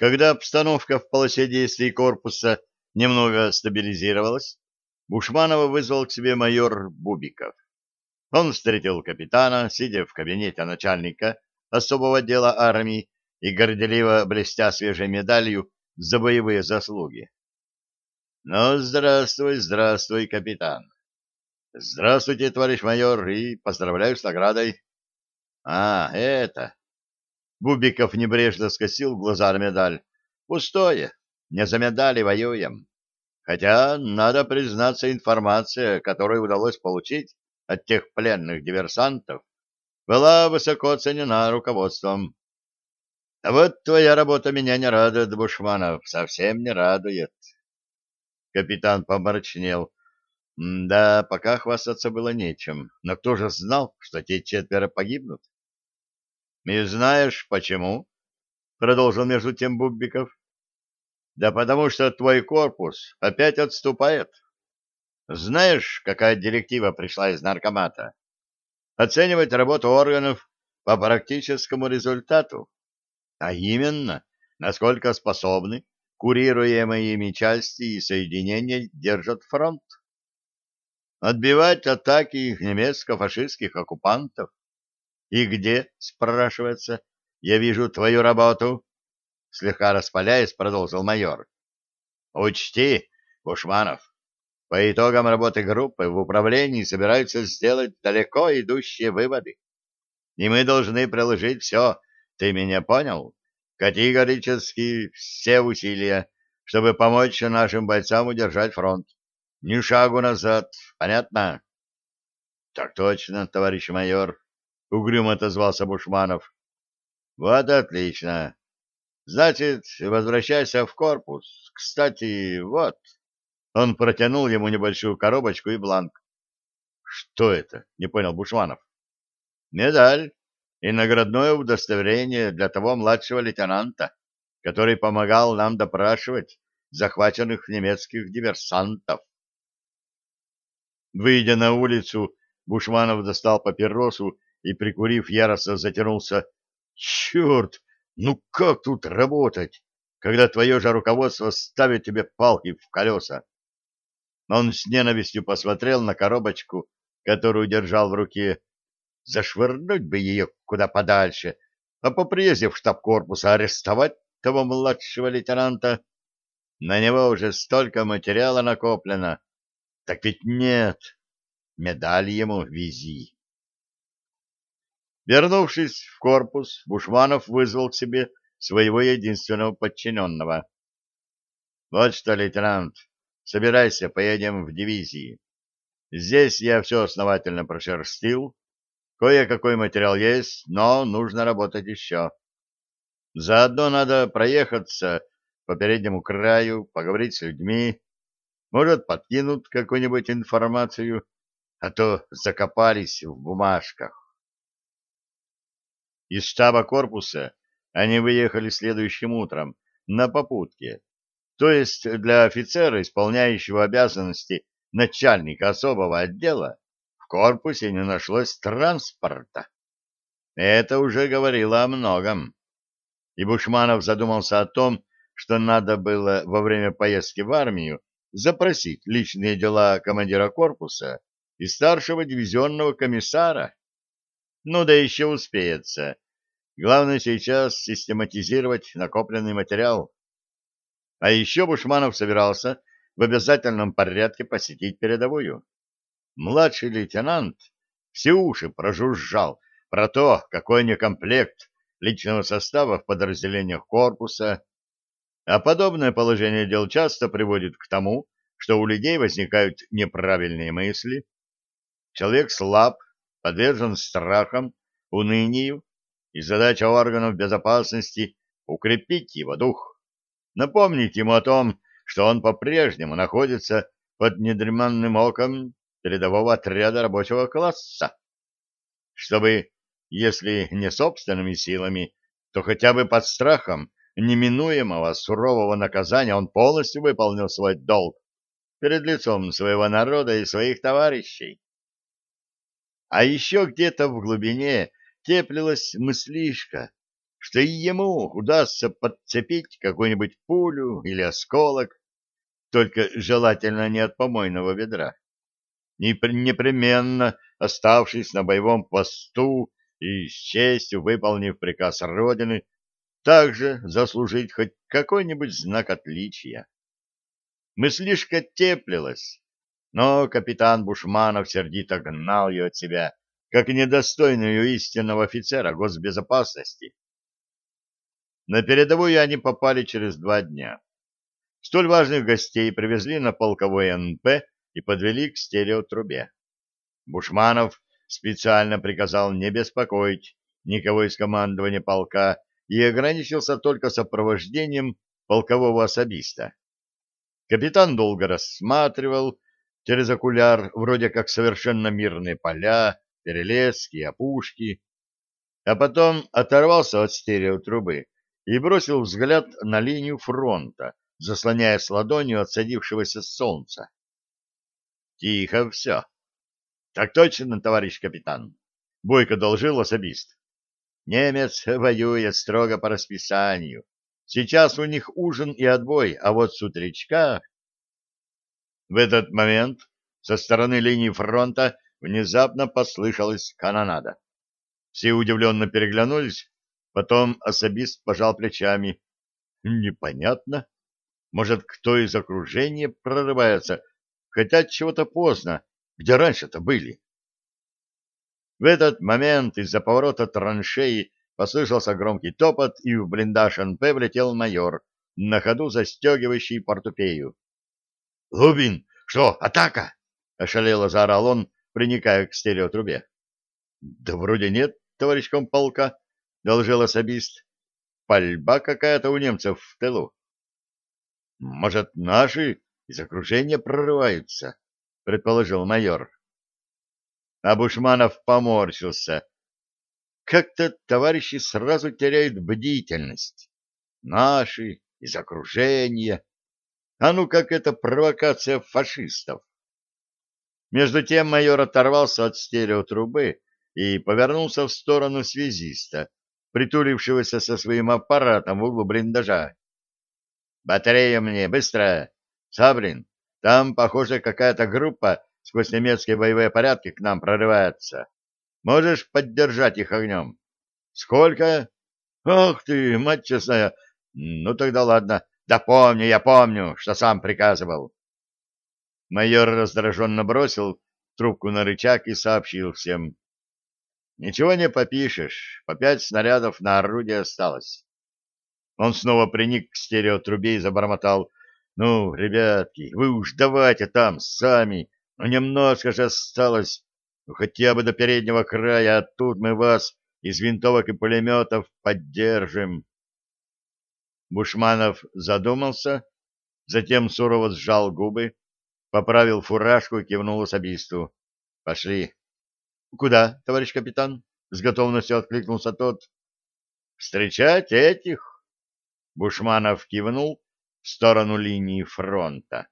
Когда обстановка в полосе действий корпуса немного стабилизировалась, Бушманова вызвал к себе майор Бубиков. Он встретил капитана, сидя в кабинете начальника особого отдела армии и горделиво блестя свежей медалью за боевые заслуги. — Ну, здравствуй, здравствуй, капитан. — Здравствуйте, товарищ майор, и поздравляю с наградой. — А, это... Бубиков небрежно скосил глаза на медаль. — Пустое. Не за медали воюем. Хотя, надо признаться, информация, которую удалось получить от тех пленных диверсантов, была высоко оценена руководством. А вот твоя работа меня не радует, Бушманов, совсем не радует. Капитан помрачнел. Да, пока хвастаться было нечем, но кто же знал, что те четверо погибнут? — И знаешь, почему? — продолжил между тем Бубиков. — Да потому что твой корпус опять отступает. Знаешь, какая директива пришла из наркомата? Оценивать работу органов по практическому результату, а именно, насколько способны курируемые ими части и соединения держат фронт. Отбивать атаки немецко-фашистских оккупантов. И где, спрашивается, я вижу твою работу? Слегка распаляясь, продолжил майор. Учти, Бушманов, по итогам работы группы в управлении собираются сделать далеко идущие выводы. И мы должны приложить все, ты меня понял? Категорически все усилия, чтобы помочь нашим бойцам удержать фронт. Ни шагу назад, понятно? — Так точно, товарищ майор, — угрюмо отозвался Бушманов. — Вот отлично. Значит, возвращайся в корпус. Кстати, вот. Он протянул ему небольшую коробочку и бланк. — Что это? — не понял Бушманов. — Медаль и наградное удостоверение для того младшего лейтенанта, который помогал нам допрашивать захваченных немецких диверсантов. Выйдя на улицу, Бушманов достал папиросу и, прикурив яростно, затянулся. «Черт! Ну как тут работать, когда твое же руководство ставит тебе палки в колеса?» Он с ненавистью посмотрел на коробочку, которую держал в руке, Зашвырнуть бы ее куда подальше, а по приезде в штаб корпуса арестовать того младшего лейтенанта. На него уже столько материала накоплено. Так ведь нет, медаль ему вези. Вернувшись в корпус, Бушманов вызвал к себе своего единственного подчиненного. — Вот что, лейтенант, собирайся, поедем в дивизии. Здесь я все основательно прошерстил, Кое-какой материал есть, но нужно работать еще. Заодно надо проехаться по переднему краю, поговорить с людьми. Может, подкинут какую-нибудь информацию, а то закопались в бумажках. Из штаба корпуса они выехали следующим утром на попутке, то есть для офицера, исполняющего обязанности начальника особого отдела, корпусе не нашлось транспорта. Это уже говорило о многом. И Бушманов задумался о том, что надо было во время поездки в армию запросить личные дела командира корпуса и старшего дивизионного комиссара. Ну да еще успеется. Главное сейчас систематизировать накопленный материал. А еще Бушманов собирался в обязательном порядке посетить передовую младший лейтенант все уши прожужжал про то, какой некомплект личного состава в подразделениях корпуса, а подобное положение дел часто приводит к тому, что у людей возникают неправильные мысли, человек слаб, подвержен страхам, унынию, и задача органов безопасности — укрепить его дух, напомнить ему о том, что он по-прежнему находится под недреманным оком передового отряда рабочего класса, чтобы, если не собственными силами, то хотя бы под страхом неминуемого сурового наказания он полностью выполнил свой долг перед лицом своего народа и своих товарищей. А еще где-то в глубине теплилась мыслишка, что и ему удастся подцепить какую-нибудь пулю или осколок, только желательно не от помойного ведра, непременно оставшись на боевом посту и с честью выполнив приказ Родины, также заслужить хоть какой-нибудь знак отличия. Мыслишка теплилась, но капитан Бушманов сердито гнал ее от себя, как недостойную истинного офицера госбезопасности. На передовую они попали через два дня. Столь важных гостей привезли на полковой НП и подвели к стереотрубе. Бушманов специально приказал не беспокоить никого из командования полка и ограничился только сопровождением полкового особиста. Капитан долго рассматривал через окуляр вроде как совершенно мирные поля, перелески, опушки, а потом оторвался от стереотрубы и бросил взгляд на линию фронта, заслоняясь ладонью от садившегося солнца. Тихо все. Так точно, товарищ капитан. Бойко должил особист. Немец воюет строго по расписанию. Сейчас у них ужин и отбой, а вот с утречка... В этот момент со стороны линии фронта внезапно послышалась канонада. Все удивленно переглянулись, потом особист пожал плечами. Непонятно. Может, кто из окружения прорывается, хотя чего-то поздно, где раньше-то были. В этот момент из-за поворота траншеи послышался громкий топот, и в блиндаж НП влетел майор, на ходу застегивающий портупею. — Лубин, что, атака? — ошалело заорал он, приникая к стереотрубе. — Да вроде нет, товарищ комполка, — доложил особист. — Пальба какая-то у немцев в тылу. — Может, наши из окружения прорываются? — предположил майор. А Бушманов поморщился. Как-то товарищи сразу теряют бдительность. Наши, из окружения. А ну как это провокация фашистов? Между тем майор оторвался от стереотрубы и повернулся в сторону связиста, притулившегося со своим аппаратом в углу блиндажа. «Батарея мне, быстро! Сабрин, там, похоже, какая-то группа сквозь немецкие боевые порядки к нам прорывается. Можешь поддержать их огнем? Сколько? Ах ты, мать честная! Ну тогда ладно. Да помню, я помню, что сам приказывал. Майор раздраженно бросил трубку на рычаг и сообщил всем. Ничего не попишешь, по пять снарядов на орудие осталось. Он снова приник к стереотрубе и забормотал. Ну, ребятки, вы уж давайте там сами, ну немножко же осталось, ну хотя бы до переднего края, а тут мы вас из винтовок и пулеметов поддержим. Бушманов задумался, затем сурово сжал губы, поправил фуражку и кивнул особисту. — Пошли. — Куда, товарищ капитан? — с готовностью откликнулся тот. — Встречать этих. Бушманов кивнул в сторону линии фронта.